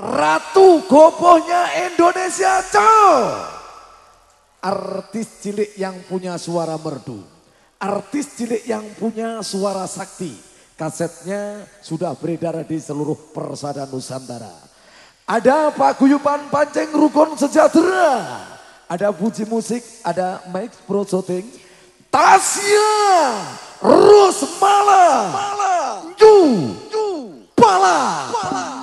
Ratu gopohnya Indonesia cow. Artis cilik yang punya suara merdu. Artis cilik yang punya suara sakti. Kasetnya sudah beredar di seluruh persada Nusantara. Ada paguyuban Rukun Sejahtera. Ada Puji Musik, ada Mike Pro Shooting. Tasya Rusmala. Ju. Pala. Pala.